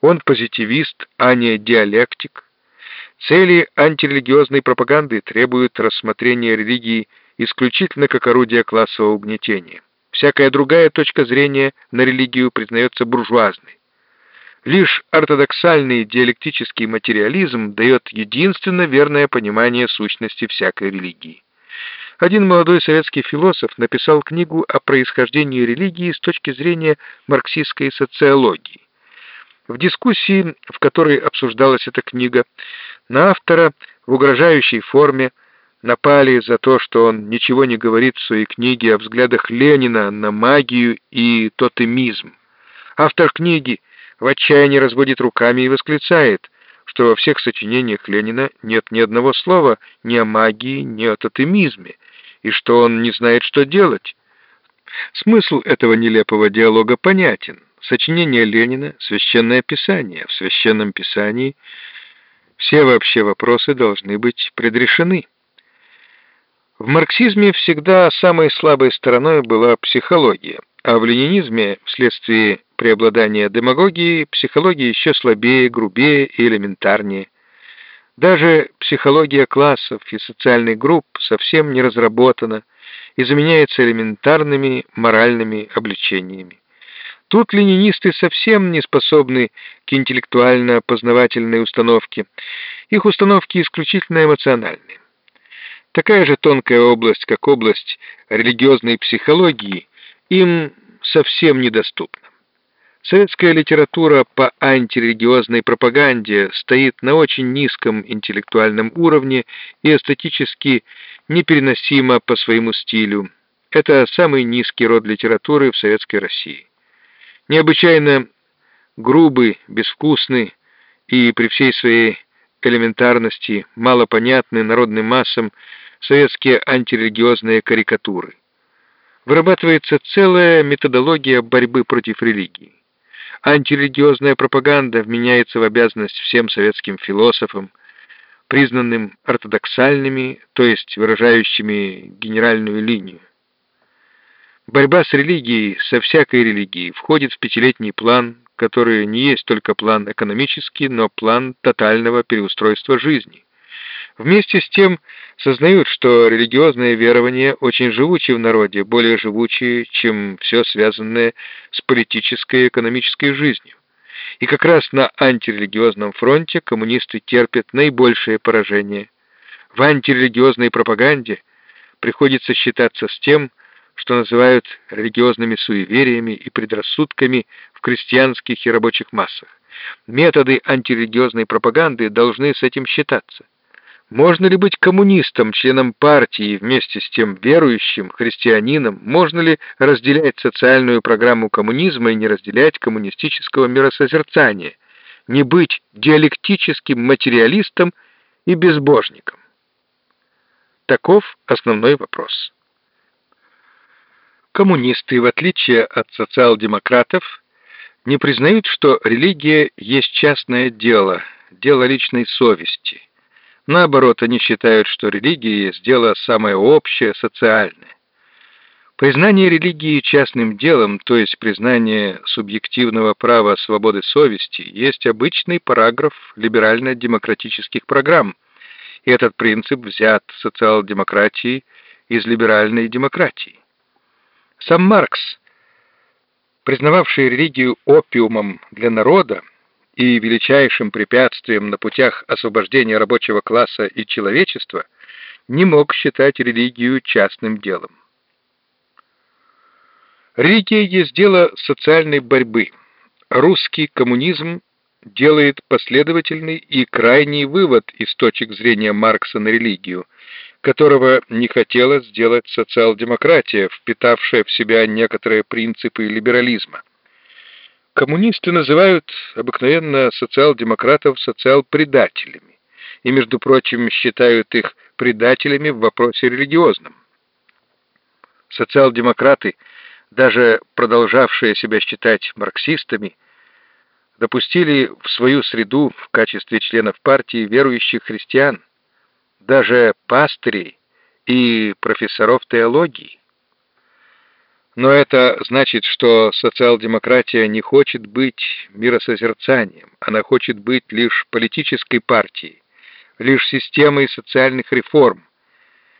Он позитивист, а не диалектик. Цели антирелигиозной пропаганды требуют рассмотрения религии исключительно как орудия классового угнетения. Всякая другая точка зрения на религию признается буржуазной. Лишь ортодоксальный диалектический материализм дает единственно верное понимание сущности всякой религии. Один молодой советский философ написал книгу о происхождении религии с точки зрения марксистской социологии. В дискуссии, в которой обсуждалась эта книга, на автора в угрожающей форме напали за то, что он ничего не говорит в своей книге о взглядах Ленина на магию и тотемизм. Автор книги в отчаянии разводит руками и восклицает, что во всех сочинениях Ленина нет ни одного слова ни о магии, ни о тотемизме, и что он не знает, что делать. Смысл этого нелепого диалога понятен. Сочинение Ленина — священное писание. В священном писании все вообще вопросы должны быть предрешены. В марксизме всегда самой слабой стороной была психология, а в ленинизме, вследствие преобладания демагогии, психология еще слабее, грубее и элементарнее. Даже психология классов и социальных групп совсем не разработана и заменяется элементарными моральными обличениями. Тут ленинисты совсем не способны к интеллектуально-познавательной установке. Их установки исключительно эмоциональны. Такая же тонкая область, как область религиозной психологии, им совсем недоступна. Советская литература по антирелигиозной пропаганде стоит на очень низком интеллектуальном уровне и эстетически непереносима по своему стилю. Это самый низкий род литературы в Советской России. Необычайно грубый, безвкусный и при всей своей элементарности малопонятны народным массам советские антирелигиозные карикатуры. Вырабатывается целая методология борьбы против религии. Антирелигиозная пропаганда вменяется в обязанность всем советским философам, признанным ортодоксальными, то есть выражающими генеральную линию. Борьба с религией, со всякой религией, входит в пятилетний план, который не есть только план экономический, но план тотального переустройства жизни. Вместе с тем сознают, что религиозные верования очень живучи в народе, более живучие, чем все связанное с политической и экономической жизнью. И как раз на антирелигиозном фронте коммунисты терпят наибольшее поражение. В антирелигиозной пропаганде приходится считаться с тем, что называют религиозными суевериями и предрассудками в крестьянских и рабочих массах. Методы антирелигиозной пропаганды должны с этим считаться. Можно ли быть коммунистом, членом партии и вместе с тем верующим, христианином? Можно ли разделять социальную программу коммунизма и не разделять коммунистического миросозерцания? Не быть диалектическим материалистом и безбожником? Таков основной вопрос. Коммунисты, в отличие от социал-демократов, не признают, что религия есть частное дело, дело личной совести. Наоборот, они считают, что религия есть дело самое общее, социальное. Признание религии частным делом, то есть признание субъективного права свободы совести, есть обычный параграф либерально-демократических программ, и этот принцип взят социал-демократией из либеральной демократии. Сам Маркс, признававший религию опиумом для народа и величайшим препятствием на путях освобождения рабочего класса и человечества, не мог считать религию частным делом. Религия есть дело социальной борьбы. Русский коммунизм делает последовательный и крайний вывод из точек зрения Маркса на религию – которого не хотела сделать социал-демократия, впитавшая в себя некоторые принципы либерализма. Коммунисты называют обыкновенно социал-демократов социал-предателями и, между прочим, считают их предателями в вопросе религиозном. Социал-демократы, даже продолжавшие себя считать марксистами, допустили в свою среду в качестве членов партии верующих христиан, даже пастырей и профессоров теологии. Но это значит, что социал-демократия не хочет быть миросозерцанием, она хочет быть лишь политической партией, лишь системой социальных реформ,